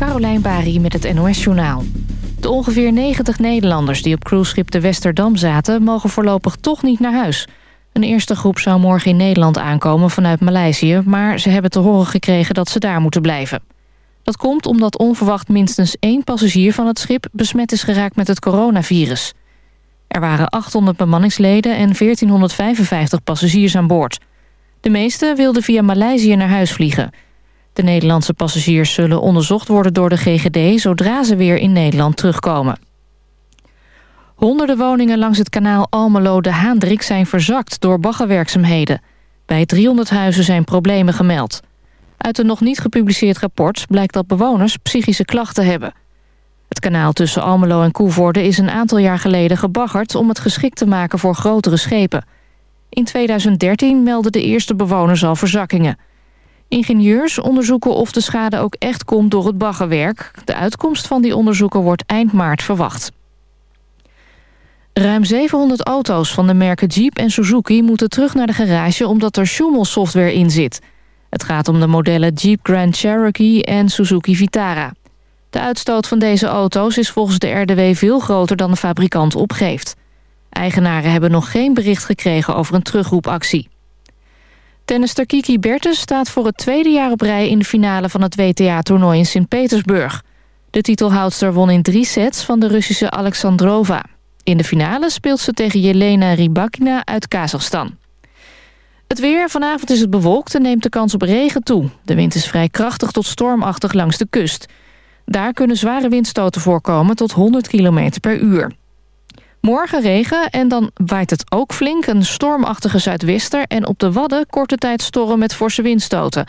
Carolijn Bari met het NOS Journaal. De ongeveer 90 Nederlanders die op cruiseschip de Westerdam zaten... mogen voorlopig toch niet naar huis. Een eerste groep zou morgen in Nederland aankomen vanuit Maleisië... maar ze hebben te horen gekregen dat ze daar moeten blijven. Dat komt omdat onverwacht minstens één passagier van het schip... besmet is geraakt met het coronavirus. Er waren 800 bemanningsleden en 1455 passagiers aan boord. De meeste wilden via Maleisië naar huis vliegen... De Nederlandse passagiers zullen onderzocht worden door de GGD... zodra ze weer in Nederland terugkomen. Honderden woningen langs het kanaal Almelo-de Haandrik zijn verzakt door baggerwerkzaamheden. Bij 300 huizen zijn problemen gemeld. Uit een nog niet gepubliceerd rapport blijkt dat bewoners psychische klachten hebben. Het kanaal tussen Almelo en Koevoorde is een aantal jaar geleden gebaggerd... om het geschikt te maken voor grotere schepen. In 2013 meldden de eerste bewoners al verzakkingen... Ingenieurs onderzoeken of de schade ook echt komt door het baggerwerk. De uitkomst van die onderzoeken wordt eind maart verwacht. Ruim 700 auto's van de merken Jeep en Suzuki moeten terug naar de garage... omdat er Schumel-software in zit. Het gaat om de modellen Jeep Grand Cherokee en Suzuki Vitara. De uitstoot van deze auto's is volgens de RDW veel groter dan de fabrikant opgeeft. Eigenaren hebben nog geen bericht gekregen over een terugroepactie. Tennister Kiki Bertens staat voor het tweede jaar op rij... in de finale van het WTA-toernooi in Sint-Petersburg. De titelhoudster won in drie sets van de Russische Alexandrova. In de finale speelt ze tegen Jelena Rybakina uit Kazachstan. Het weer. Vanavond is het bewolkt en neemt de kans op regen toe. De wind is vrij krachtig tot stormachtig langs de kust. Daar kunnen zware windstoten voorkomen tot 100 km per uur. Morgen regen en dan waait het ook flink. Een stormachtige zuidwester en op de Wadden korte tijd storm met forse windstoten.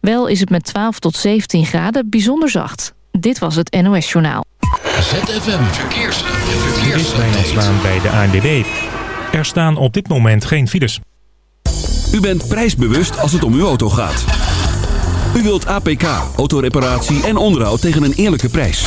Wel is het met 12 tot 17 graden bijzonder zacht. Dit was het NOS Journaal. ZFM Verkeers. Verkeers. Dit bij de ANDB. Er staan op dit moment geen files. U bent prijsbewust als het om uw auto gaat. U wilt APK, autoreparatie en onderhoud tegen een eerlijke prijs.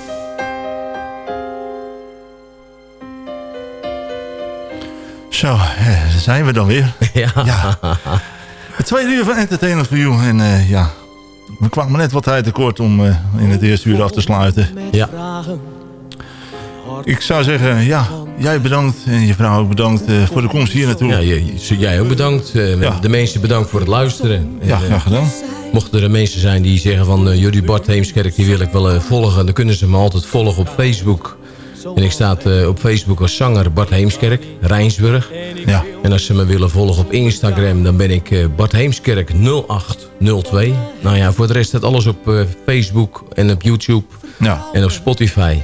Zo, eh, daar zijn we dan weer. Ja. ja. Het tweede uur van Entertainment for You. En uh, ja, we kwamen net wat tijd tekort om uh, in het eerste uur af te sluiten. Ja. Ik zou zeggen, ja, jij bedankt en je vrouw ook bedankt uh, voor de komst hier naartoe. Ja, jij ook bedankt. Ja. De mensen bedankt voor het luisteren. Ja, graag gedaan. Mochten er mensen zijn die zeggen van... jullie Bart Heemskerk, die wil ik wel volgen... dan kunnen ze me altijd volgen op Facebook En ik sta uh, op Facebook als zanger Bart Heemskerk, Rijnsburg. Ja. En als ze me willen volgen op Instagram, dan ben ik uh, Bart Heemskerk 0802. Nou ja, voor de rest staat alles op uh, Facebook en op YouTube ja. en op Spotify.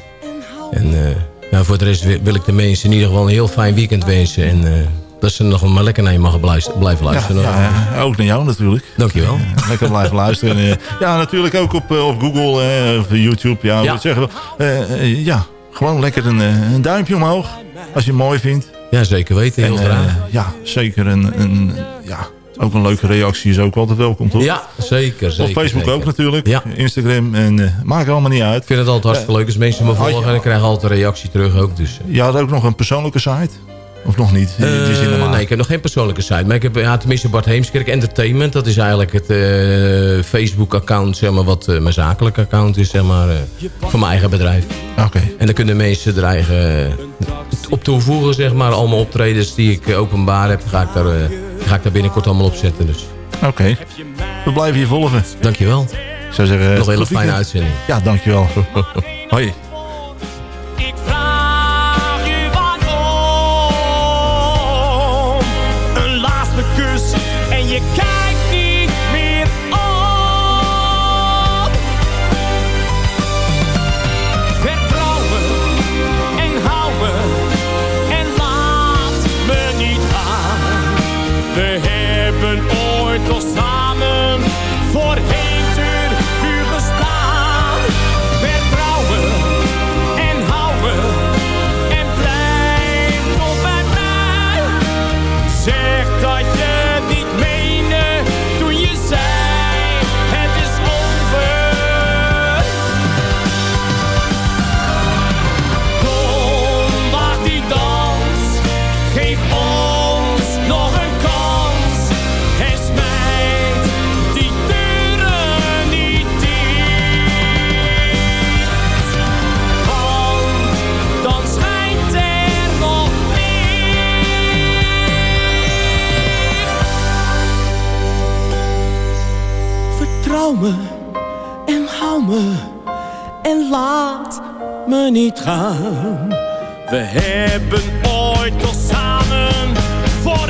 En nou, voor de rest wil ik de mensen in ieder geval een heel fijn weekend wensen. En dat ze nog maar lekker naar je mogen blijven luisteren. Ja, ja, ook naar jou natuurlijk. Dankjewel. Uh, lekker blijven luisteren. ja, natuurlijk ook op, op Google of YouTube. Ja, ja. Zeggen we, ja, gewoon lekker een, een, duimpje omhoog. Als je het mooi vindt. Ja, zeker weten. Heel en, graag. ja, zeker. Een, een, ja, ook een leuke reactie is ook altijd welkom, toch? Ja, zeker. zeker op Facebook zeker. ook natuurlijk. Ja. Instagram. En uh, maakt allemaal niet uit. Ik vind het altijd hartstikke leuk als mensen me volgen. En ik krijg altijd een reactie terug ook. Dus. Je had ook nog een persoonlijke site? Of nog niet? Die, die uh, nee, ik heb nog geen persoonlijke site. Maar ik heb ja, tenminste Bart Heemskerk Entertainment. Dat is eigenlijk het uh, Facebook-account, zeg maar, wat uh, mijn zakelijke account is, zeg maar, voor mijn eigen bedrijf. Oké. Okay. En dan kunnen mensen er eigen op toevoegen, zeg maar. Allemaal optredens die ik openbaar heb, ga ik daar, ga ik daar binnenkort allemaal op zetten. Dus. Oké. Okay. We blijven je volgen. Dankjewel. Ik zou zeggen... Nog een hele fijne uitzending. Ja, dankjewel. Hoi. Me niet gaan. We hebben ooit al samen voor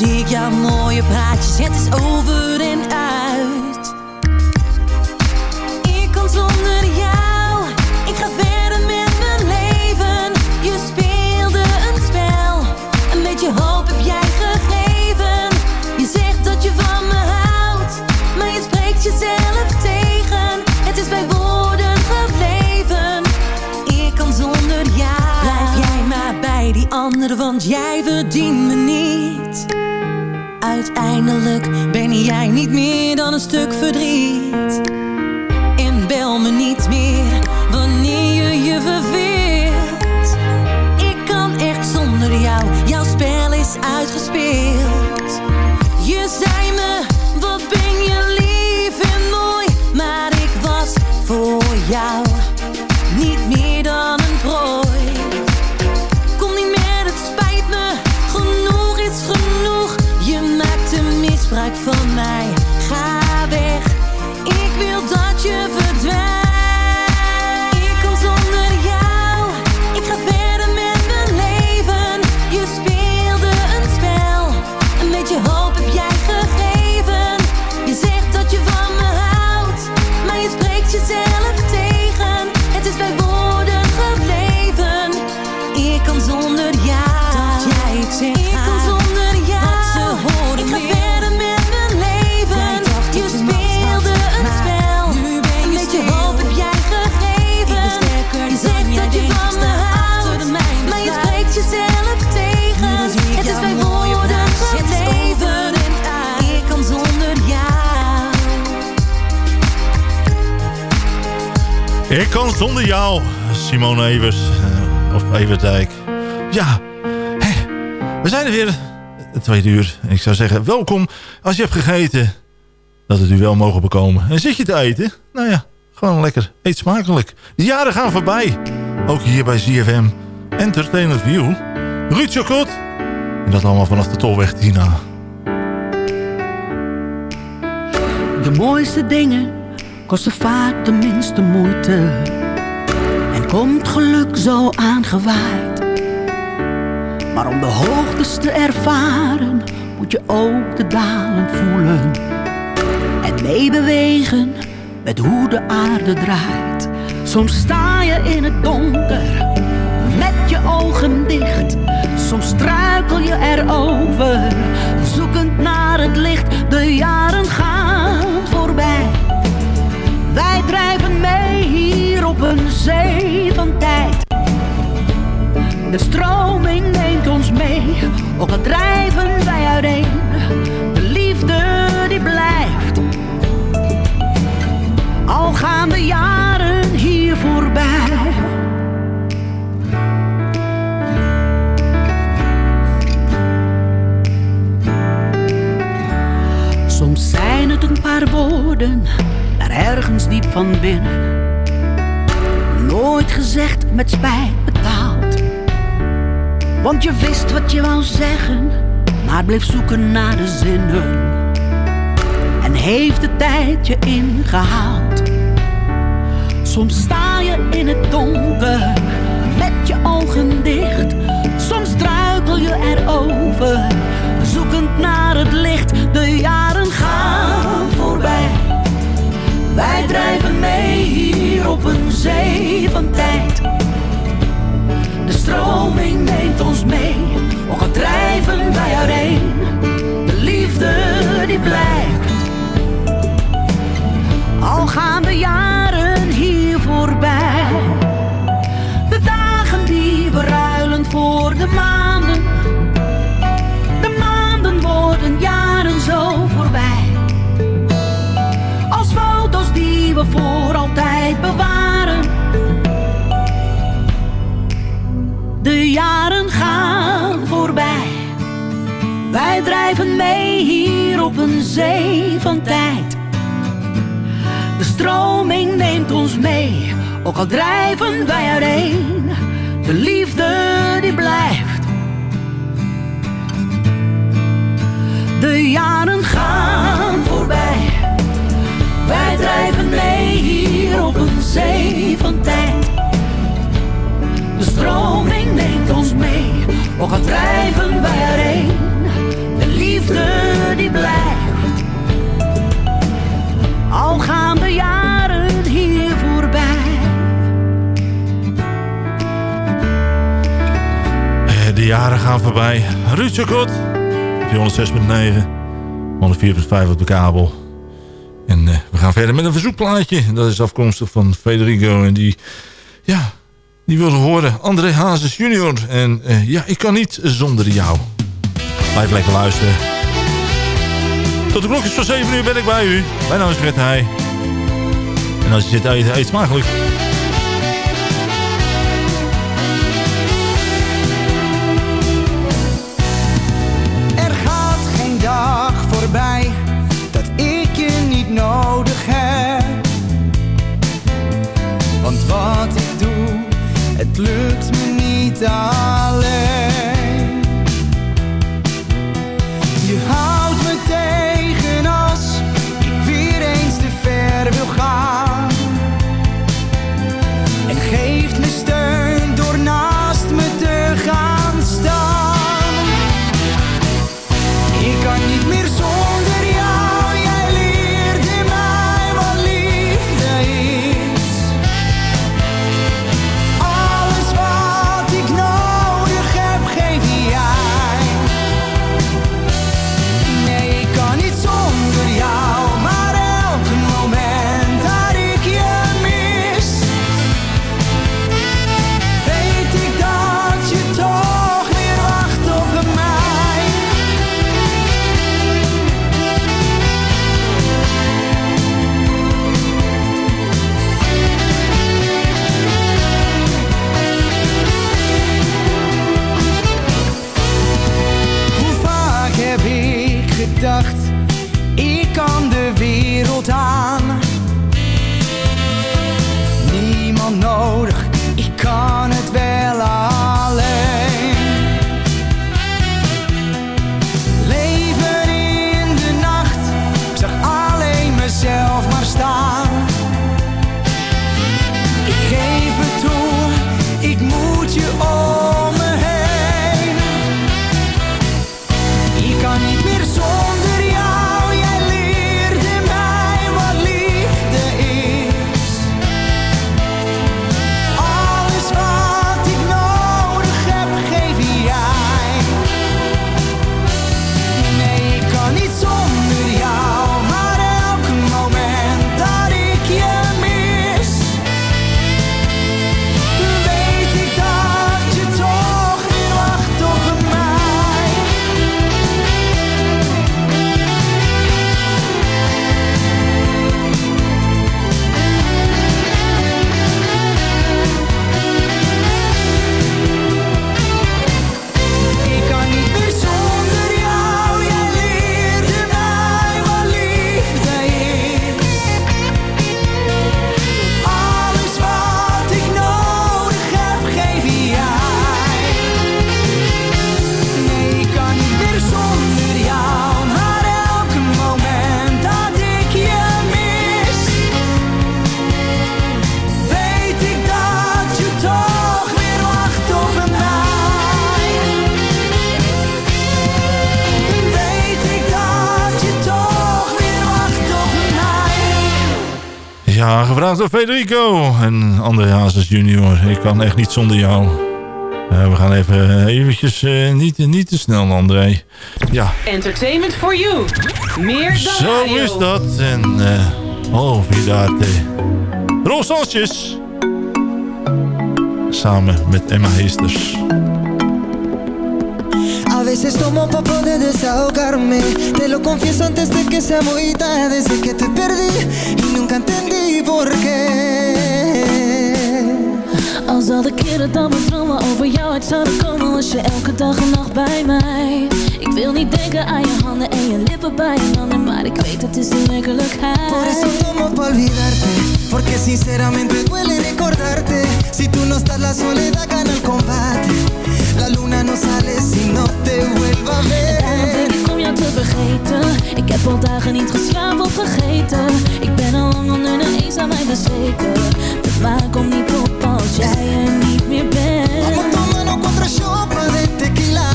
Doorzie ik jouw mooie praatjes, het is over en uit. Ik kan zonder jou, ik ga verder met mijn leven. Je speelde een spel, een beetje hoop heb jij gegeven. Je zegt dat je van me houdt, maar je spreekt jezelf tegen. Het is bij woorden gebleven. Ik kan zonder jou. Blijf jij maar bij die andere, want jij verdient. Uiteindelijk ben jij niet meer dan een stuk verdriet. En bel me niet meer wanneer je je verveelt. Ik kan echt zonder jou, jouw spel is uitgespeeld. Je zei me, wat ben je lief en mooi. Maar ik was voor jou Ik kan zonder jou, Simone Evers. eh, Of Everdijk. Ja, we zijn er weer. Tweede uur. Ik zou zeggen, welkom. Als je hebt gegeten, dat het u wel mogen bekomen. En zit je te eten? Nou ja, gewoon lekker. Eet smakelijk. De jaren gaan voorbij. Ook hier bij ZFM. Entertainment View. Ruud Chocot. En dat allemaal vanaf de Tolweg Tina. De mooiste dingen kosten vaak de minste moeite. En komt geluk zo aangewaaid. Maar om de hoogtes te ervaren, moet je ook de dalen voelen. En meebewegen met hoe de aarde draait. Soms sta je in het donker, met je ogen dicht. Soms struikel je erover, zoekend naar het licht. De jaren gaan voorbij. Wij drijven mee hier op een zee van tijd. De stroming neemt ons mee, ook al drijven wij uiteen. De liefde die blijft. Al gaan de jaren hier voorbij. Soms zijn het een paar woorden, maar ergens diep van binnen. Nooit gezegd met spijt betaald. Want je wist wat je wou zeggen, maar bleef zoeken naar de zinnen. En heeft de tijd je ingehaald. Soms sta je in het donker, zee van tijd. De stroming neemt ons mee, ook al drijven wij uiteen. De liefde die blijft. Al gaan de Wij drijven mee hier op een zee van tijd. De stroming neemt ons mee, ook al drijven wij uiteen. De liefde die blijft. De jaren gaan voorbij. Wij drijven mee hier op een zee van tijd. De stroming neemt ons mee, ook al drijven wij uiteen. De liefde die blijft. Al gaan de jaren hier voorbij. Eh, De jaren gaan voorbij. Ruud Chocot. 106.9. 104.5 op de kabel. En eh, we gaan verder met een verzoekplaatje. Dat is afkomstig van Federico. En die, ja, die wilde horen. André Hazes junior. En eh, ja, ik kan niet zonder jou. Blijf lekker luisteren. Tot de klokjes van 7 uur ben ik bij u. Mijn naam is Fred Heij. En als je zit eten, eet smakelijk. Er gaat geen dag voorbij dat ik je niet nodig heb. Want wat ik doe, het lukt me niet alleen. Door Federico en André Hazes junior. Ik kan echt niet zonder jou. Eh, we gaan even eventjes eh, niet, niet te snel, André. Ja, Entertainment for you. Meer dan zo radio. is dat. En, eh oh, vidate. Ron Sanchez. Samen met Emma Heesters. A veces tomo pa poder desahogarme Te lo confieso antes de que sea muy tarde Desde que te perdí y nunca entendí dat mijn dromen over jou uit zouden komen Was je elke dag en nacht bij mij. Ik wil niet denken aan je handen en je lippen bij je handen Maar ik weet het is de werkelijkheid. Por eso tomo pa olvidarte Porque sinceramente duele recordarte. Si tú no estás la soledad gana el combate. La luna no sale si no te vuelva a ver. Daarom denk ik om jou te vergeten. Ik heb al dagen niet geslapen of vergeten Ik ben al lang onder de eens aan mij bezweken. De maan komt niet op als jij er niet meer bent. Vamos tomando cuatro shots de tequila?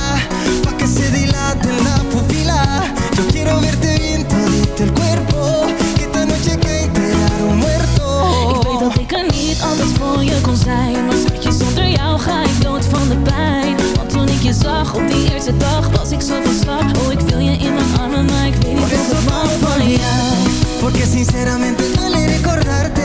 Pa' que se dilate la pupila Yo quiero verte bien todito el cuerpo. Que esta noche que enterar un muerto. Ik weet dat ik er niet altijd voor je kon zijn. Maar schatje, zonder jou ga ik dood van de pijn. Want toen ik je zag op die eerste dag Was ik zo van slag. Oh, ik wil je in mijn armen Maar ik weet niet of mag van jou Porque sinceramente duele recordarte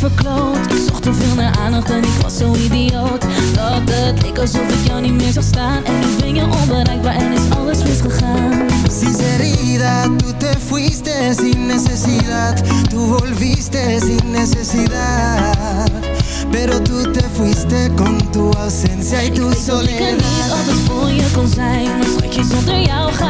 verkloot Ik zocht te veel naar aandacht en ik was zo idioot Dat het leek alsof ik jou niet meer zag staan En nu ben je onbereikbaar en is alles misgegaan Sinceridad, tú te fuiste sin necesidad. Tú volviste sin necesidad. Pero tú te fuiste con tu ausencia y tu Ik weet dat ik er niet soledad. altijd voor je kon zijn Maar schatje, zonder jou ga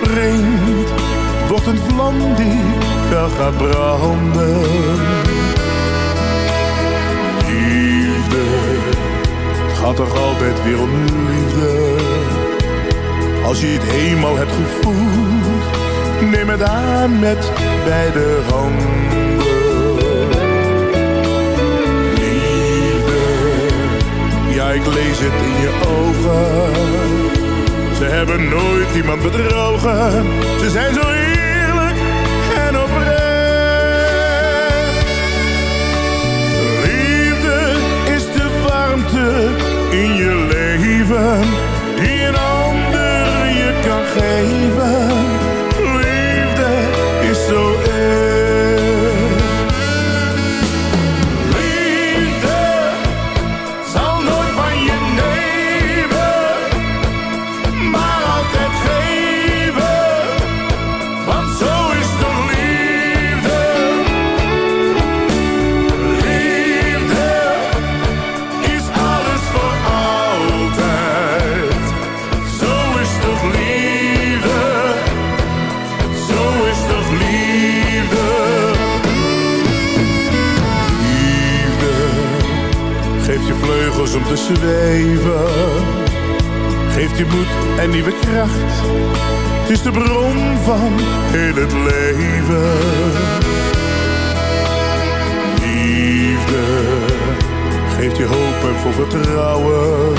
het wordt een vlam die fel gaat branden. Liefde, het gaat toch altijd weer om liefde. Als je het eenmaal hebt gevoeld, neem het aan met beide handen. Liefde, ja ik lees het in je ogen. Ze hebben nooit iemand bedrogen. Ze zijn zo eerlijk en oprecht. Liefde is de warmte in je leven die een ander je kan geven. Zweven. Geeft je moed en nieuwe kracht. Het is de bron van heel het leven. Liefde geeft je hoop en vol vertrouwen.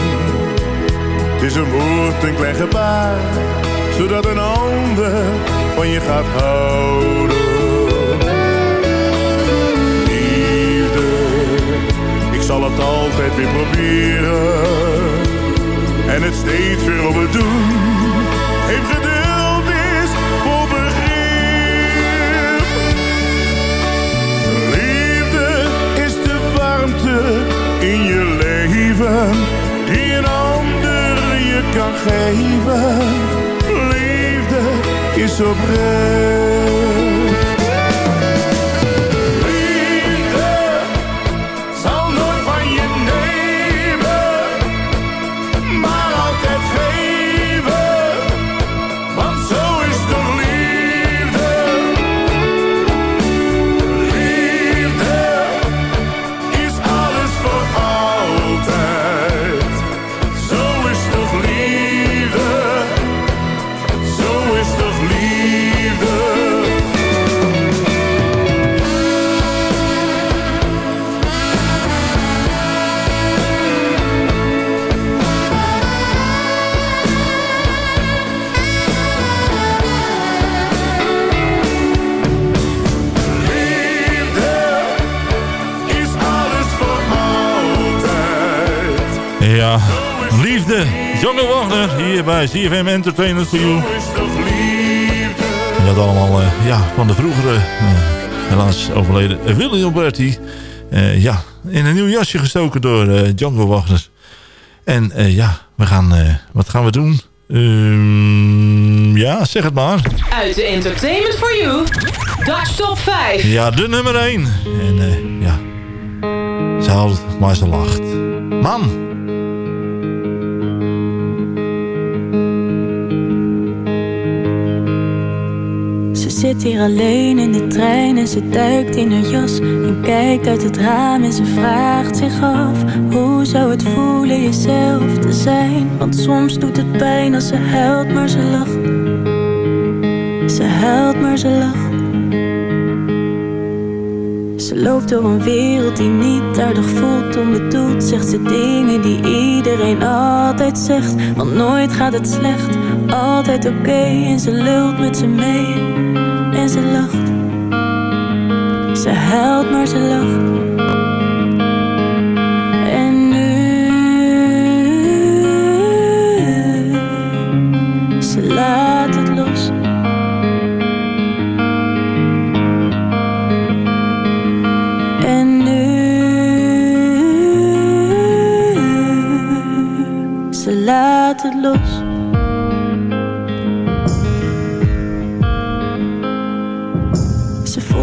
Het is een woord, een klein gebaar, zodat een ander van je gaat houden. Zal het altijd weer proberen. En het steeds weer willen doen. Heeft geduld is voor begrip. Liefde is de warmte in je leven. Die een ander je kan geven. Liefde is oprecht. Hier bij CFM Entertainment for You. En dat allemaal eh, ja, van de vroegere, eh, helaas overleden Willy Alberti. eh, ja, in een nieuw jasje gestoken door Django Wagner. En ja, we gaan, wat gaan we doen? Ehm, ja, zeg het maar. Uit de Entertainment for You, Dutch Top 5. Ja, de nummer 1. En ja, ze houdt maar ze lacht. Man, zit hier alleen in de trein en ze duikt in haar jas En kijkt uit het raam en ze vraagt zich af Hoe zou het voelen jezelf te zijn? Want soms doet het pijn als ze huilt maar ze lacht. Ze huilt maar ze lacht. Ze loopt door een wereld die niet aardig voelt Onbedoeld zegt ze dingen die iedereen altijd zegt. Want nooit gaat het slecht, altijd oké En ze lult met ze mee ze lacht. Ze huilt, maar ze lacht. En nu, ze laat het los. En nu, ze laat het los.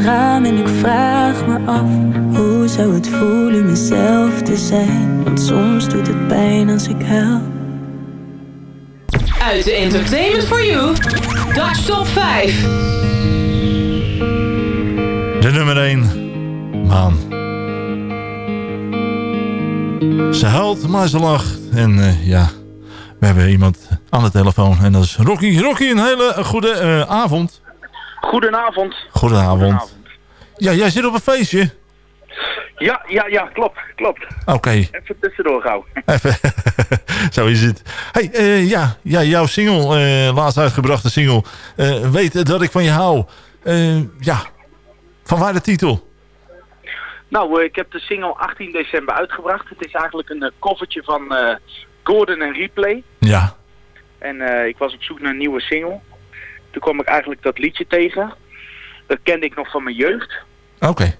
het raam en ik vraag me af Hoe zou het voelen mezelf te zijn Want soms doet het pijn als ik huil Uit de Entertainment for You, Dutch Top 5. de nummer 1. Maan. Ze huilt, maar ze lacht. En eh, ja, we hebben iemand aan de telefoon. En dat is Rocky. Rocky, een hele goede eh, avond. Goedenavond. Goedenavond. Ja, jij zit op een feestje. Ja, ja, ja, klopt, klopt. Oké. Even tussendoor gauw. Even. Zo is het. Hey, eh, ja, ja, jouw single, eh, laatst uitgebrachte single. eh, weet dat ik van je hou. Eh, ja, van waar de titel? Nou, ik heb de single 18 december uitgebracht. Het is eigenlijk een koffertje van eh, Gordon en Replay. Ja. En eh, ik was op zoek naar een nieuwe single. Toen kwam ik eigenlijk dat liedje tegen. Dat kende ik nog van mijn jeugd. Oké.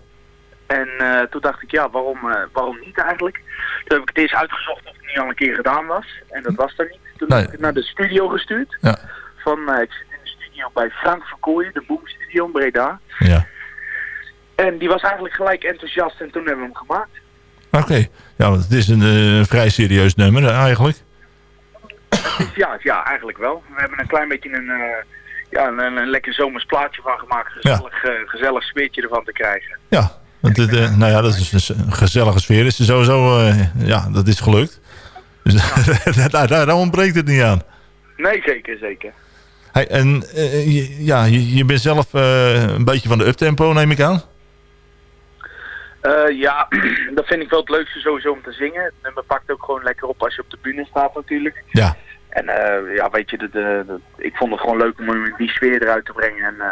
En eh, toen dacht ik, ja, waarom, eh, waarom niet eigenlijk? Toen heb ik het eerst uitgezocht of het niet al een keer gedaan was. En dat was er niet. Toen Nee. heb ik het naar de studio gestuurd. Ja. Van, eh, ik zit in de studio bij Frank Verkooyen, de Boom Studio in Breda. Ja. En die was eigenlijk gelijk enthousiast en toen hebben we hem gemaakt. Oké. Ja, want het is een vrij serieus nummer eigenlijk. Ja, ja, eigenlijk wel. We hebben een klein beetje een, ja, een, een lekker zomers plaatje van gemaakt. Gezellig, eh, gezellig sfeertje ervan te krijgen. Ja. Want het, eh, nou ja, dat is dus een gezellige sfeer. Is er sowieso, eh, ja, dat is gelukt. Dus daar, daar, daar ontbreekt het niet aan. Nee, zeker, zeker. Hey, en je, ja, je, je bent zelf een beetje van de uptempo, neem ik aan. Ja, dat vind ik wel het leukste sowieso om te zingen. Het nummer pakt ook gewoon lekker op als je op de bühne staat natuurlijk. Ja. En eh, ja, weet je, de, de, de- ik vond het gewoon leuk om die sfeer eruit te brengen en eh,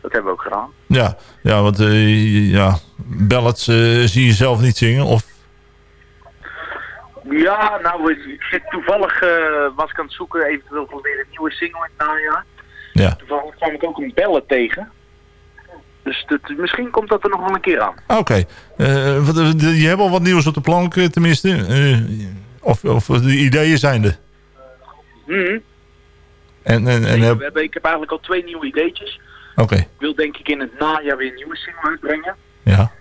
dat hebben we ook gedaan. Ja, ja want eh, ja, ballads zie je zelf niet zingen. Of, Ja, nou, ik zit toevallig, was ik aan het zoeken eventueel voor weer een nieuwe single in het najaar. Ja. Toevallig kwam ik ook een bellen tegen. Dus dat, misschien komt dat er nog wel een keer aan. Oké. Wat- eh, je hebt al wat nieuws op de plank, tenminste. Of, of de ideeën zijn er. Mhm. En, en, ik heb eigenlijk al twee nieuwe ideetjes. Oké. Ik wil denk ik in het najaar weer een nieuwe single uitbrengen. Ja.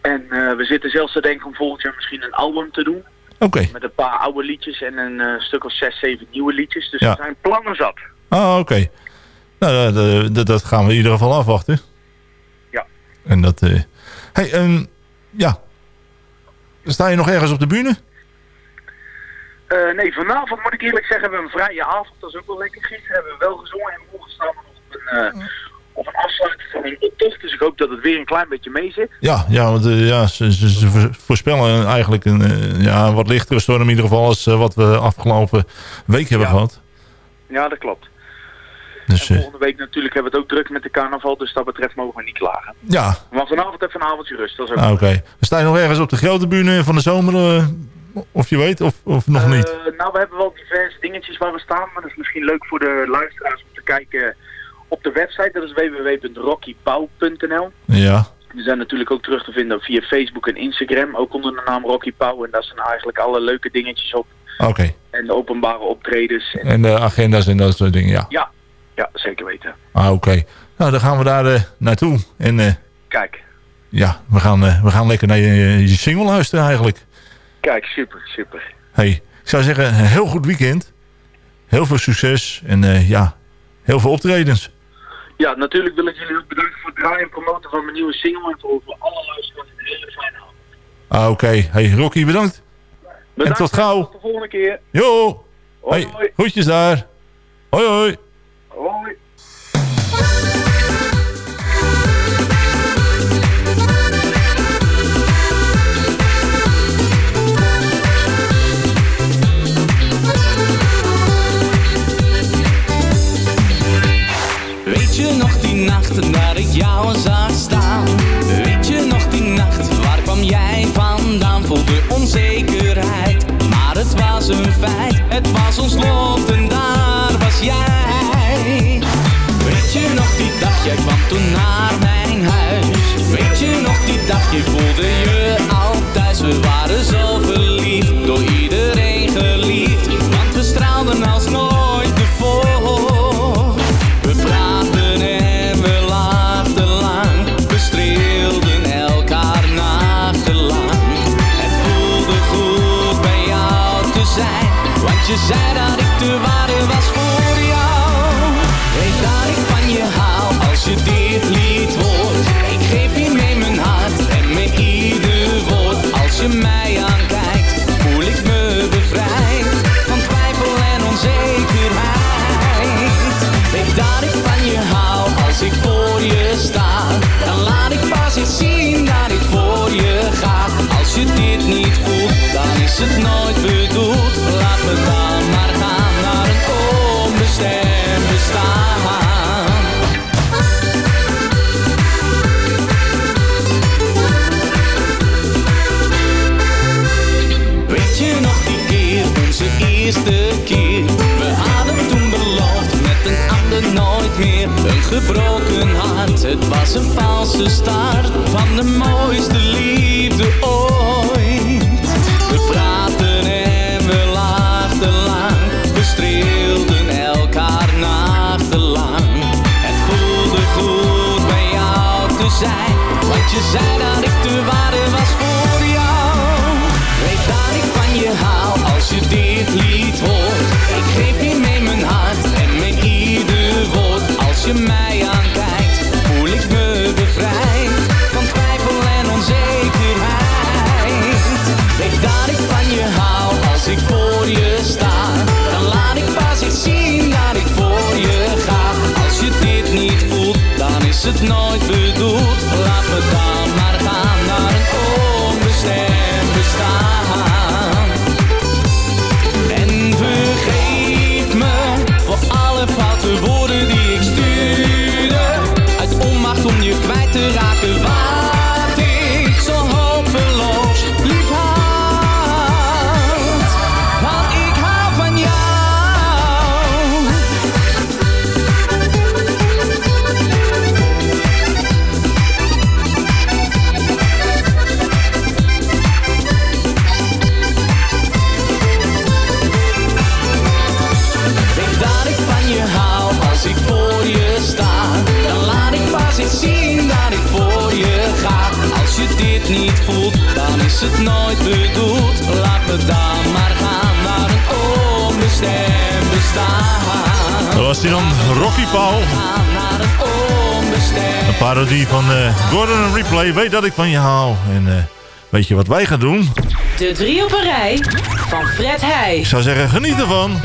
En eh, we zitten zelfs te denken om volgend jaar misschien een album te doen. Oké. Met een paar oude liedjes en een eh, stuk of zes, zeven nieuwe liedjes. Dus Ja. er zijn plannen zat. Ah, oké. Nou, eh, dat- dat- dat gaan we in ieder geval afwachten. Ja. En dat... hey, ehm, ja. Sta je nog ergens op de bühne? Eh, nee, vanavond moet ik eerlijk zeggen, hebben we een vrije avond. Dat is ook wel lekker. Gisteren hebben we wel gezongen en morgen staan we nog op een, eh, op een afsluiting van een optocht. Dus ik hoop dat het weer een klein beetje mee zit. Ja, ja want eh, ja, ze, ze, ze voor- voorspellen eigenlijk een ja, wat lichtere storm in ieder geval... als wat we afgelopen week hebben gehad. Ja, dat klopt. Dus en volgende week natuurlijk hebben we het ook druk met de carnaval. Dus dat betreft mogen we niet klagen. ja, Maar vanavond even een avondje rust. Dat is ook ah, oké. Sta je nog ergens op de grote bühne van de zomer? Of je weet, of, of nog Eh, niet? nou, we hebben wel diverse dingetjes waar we staan. Maar dat is misschien leuk voor de luisteraars om te kijken op de website. Dat is www.rockypauw.nl Ja, We zijn natuurlijk ook terug te vinden via Facebook en Instagram. Ook onder de naam Rocky Pauw. En daar staan eigenlijk alle leuke dingetjes op. oké. En de openbare optredens. En, En de agenda's en dat soort dingen, ja. ja, ja, zeker weten. Ah, oké. Nou, dan gaan we daar eh, naartoe. En eh, Kijk, ja, we gaan, we gaan lekker naar je, je single luisteren eigenlijk. Kijk, super, super. Hey, ik zou zeggen, een heel goed weekend. Heel veel succes. En eh, ja, heel veel optredens. Ja, natuurlijk wil ik jullie ook bedanken voor het draaien en promoten van mijn nieuwe single. En voor, alle luisteraars een hele fijne avond. Ah, oké. Hey, Rocky, bedankt. Bedankt, en tot gauw. Tot de volgende keer. Jo. Hoi, Hey, hoi. groetjes daar. Hoi. Hoi. Jou zag staan? Weet je nog die nacht, waar kwam jij vandaan? Voelde onzekerheid, maar het was een feit. Het was ons lot en daar was jij. Weet je nog die dag, jij kwam toen naar mijn huis. Weet je nog die dag, je voelde je al Een gebroken hart, het was een valse start van de mooiste liefde ooit. We praten en we lachten lang, we streelden elkaar nachtenlang. Het voelde goed bij jou te zijn, want je zei dat ik te waarde was voor jou. Weet dat ik van je hou als je dit lied was dan, Rocky Paul. Een parodie van eh, Gordon Replay, weet dat ik van je haal. En eh, weet je wat wij gaan doen? De drie op een rij van Fred Heij. Ik zou zeggen, geniet ervan.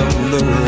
low, low.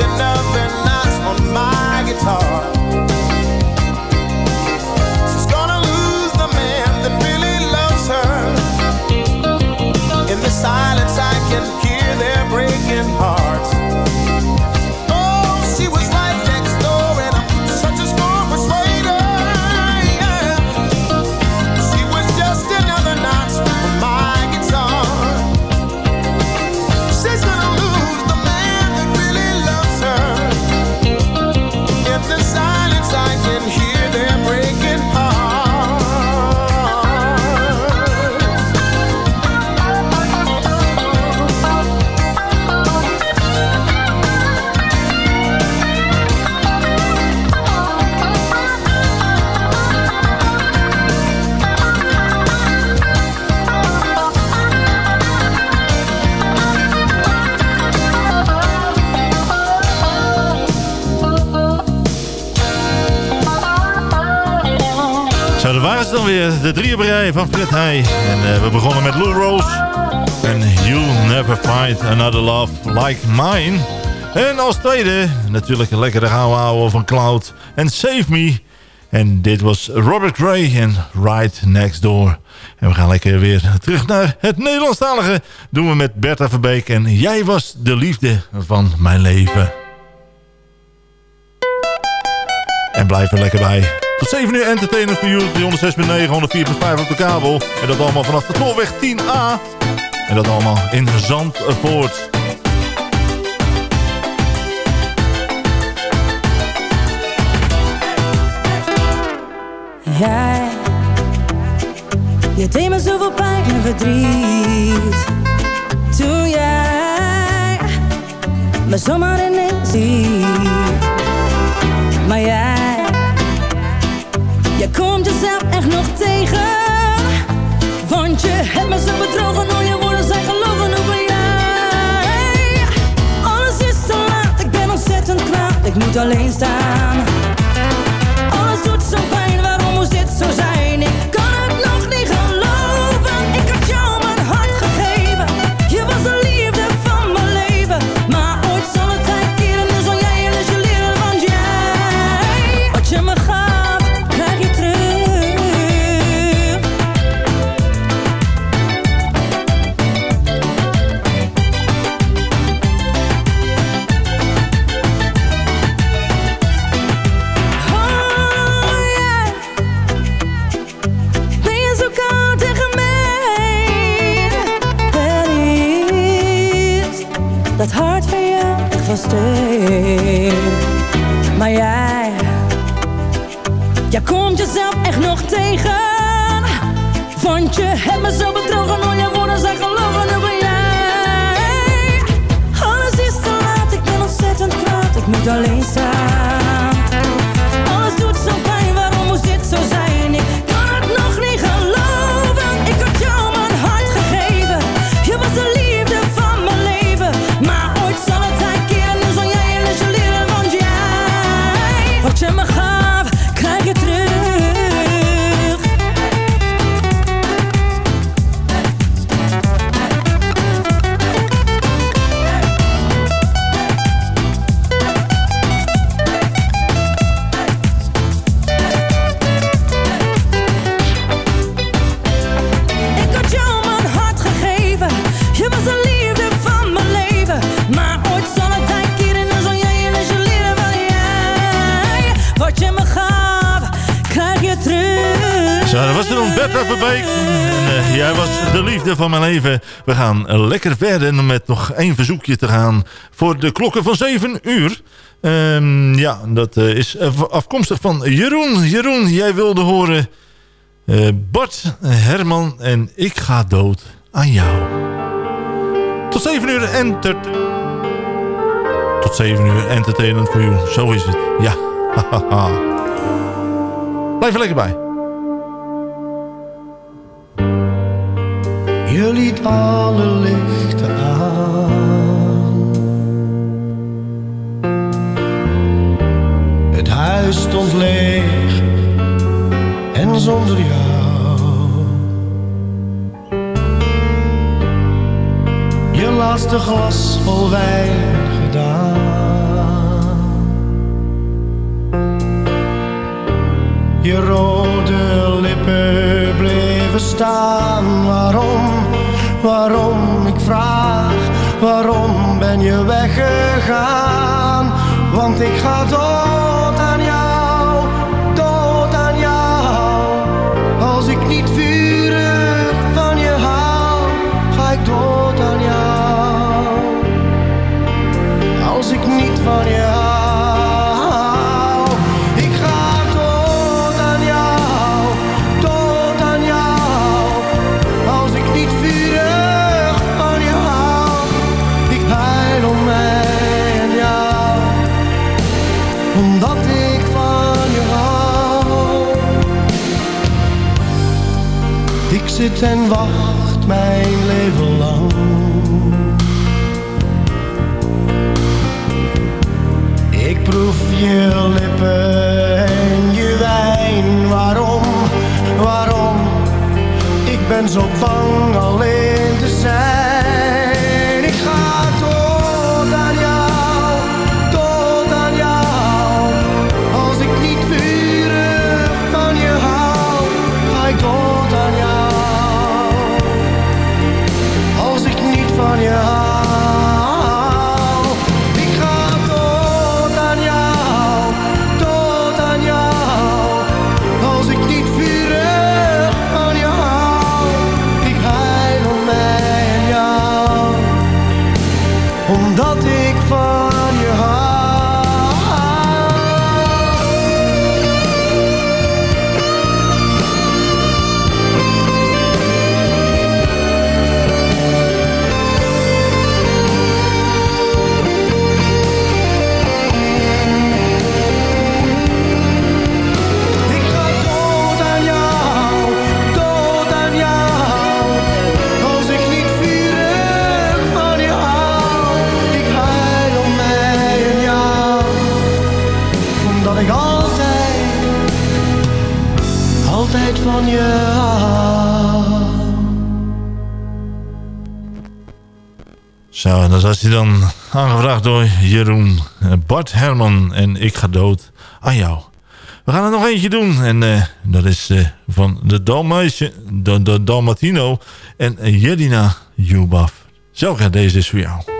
Was just dan weer. De drie op een rij van Fred Heij. En eh, we begonnen met Lou Rose. En You'll Never Find Another Love Like Mine. En als tweede natuurlijk een lekkere gouden ouwe van Cloud. En Save Me. En dit was Robert Gray en Right Next Door. En we gaan lekker weer terug naar het Nederlandstalige. Doen we met Bertha Verbeek. En jij was de liefde van mijn leven. En blijf er lekker bij. Tot 7 uur entertainment voor jullie. 106.9, 104.5 op de kabel. En dat allemaal vanaf de Tolweg 10A. En dat allemaal in Zandvoort. Jij, je deed me zoveel pijn en verdriet. Toen jij me zomaar ineens ziet. Maar jij, jij komt jezelf echt nog tegen. Want je hebt me zo bedrogen, al je woorden zijn gelogen over jij. Alles is te laat, ik ben ontzettend kwaad, ik moet alleen staan. Alles doet zo pijn, waarom moest dit zo zijn? Ik kan het nog niet Want je van mijn leven. We gaan lekker verder met nog één verzoekje te gaan voor de klokken van 7 uur. Ehm, ja, dat eh, is afkomstig van Jeroen. Jeroen, jij wilde horen eh, Bart, Herman en ik ga dood aan jou. Tot 7 uur enter... Tot 7 uur entertainment voor jou. Zo is het. Ja. Blijf er lekker bij. Je liet alle lichten aan. Het huis stond leeg en zonder jou. Je laatste glas vol wijn gedaan. Je rode lippen bleven staan. Waarom, waarom, ik vraag, waarom ben je weggegaan? Want ik ga dood aan jou, dood aan jou. Als ik niet vurig van je hou, ga ik dood aan jou. Als ik niet van je hou, zit en wacht mijn leven lang. Ik proef je lippen en je wijn. Waarom, waarom? Ik ben zo bang alleen Zo, dat was hij dan aangevraagd door Jeroen, eh, Bart Herman en Ik ga dood aan jou. We gaan er nog eentje doen en eh, dat is eh, van de Dalmeisje, de, de Dalmatino en Jelina Jubaf. Zo, deze is voor jou.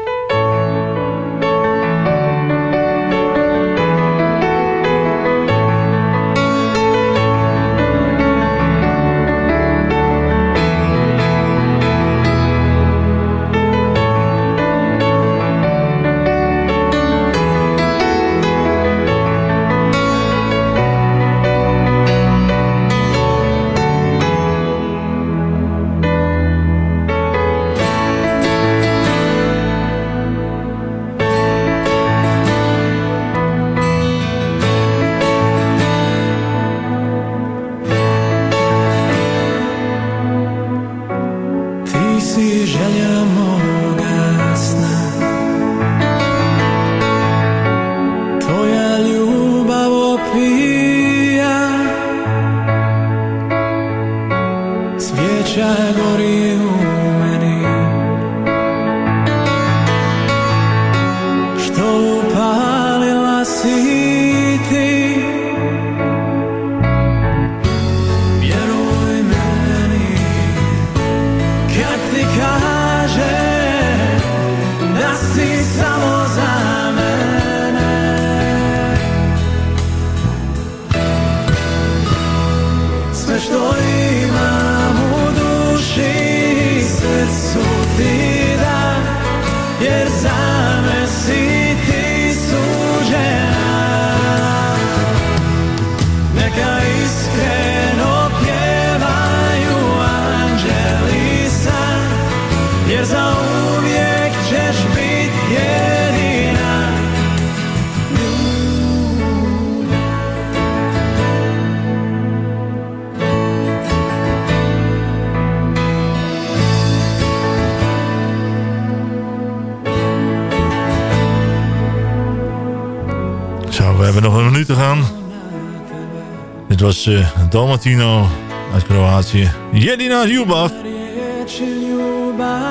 Dit was eh, Dalmatino uit Kroatië. Jedina Ljubav.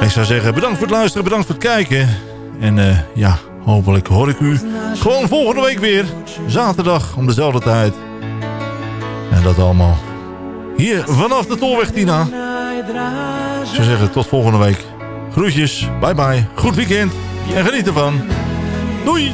Ik zou zeggen, bedankt voor het luisteren, bedankt voor het kijken. En eh, ja, hopelijk hoor ik u gewoon volgende week weer. Zaterdag om dezelfde tijd. En dat allemaal hier vanaf de Tolweg Tina. Ik zou zeggen, tot volgende week. Groetjes, bye bye, goed weekend en geniet ervan. Doei!